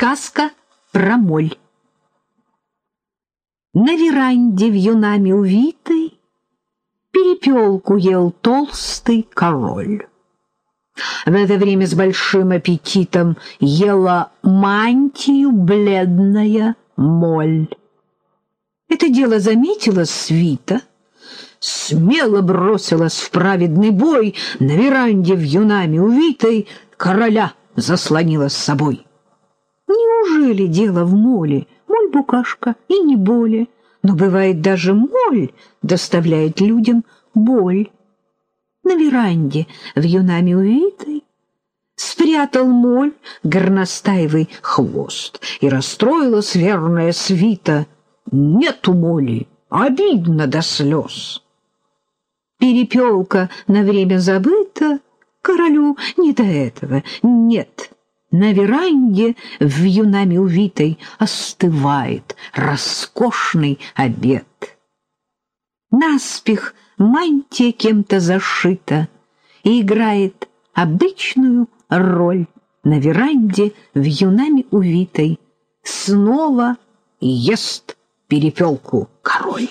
Сказка про моль. На веранде в юнами увитой Перепелку ел толстый король. В это время с большим аппетитом ела мантию бледная моль. Это дело заметила свита, смело бросилась в праведный бой, на веранде в юнами увитой короля заслонила с собой. Неужели дело в моле? Моль букашка и не более. Но бывает даже моль доставляет людям боль. На веранде в юнами увитой спрятал моль горностаевый хвост, и расстроилась верная свита. Нету моли, обидно до слез. Перепелка на время забыта, королю не до этого, нет. На веранде в юнами увитой остывает роскошный обед. Наспех мантия кем-то зашита и играет обычную роль на веранде в юнами увитой. Снова ест перепелку король.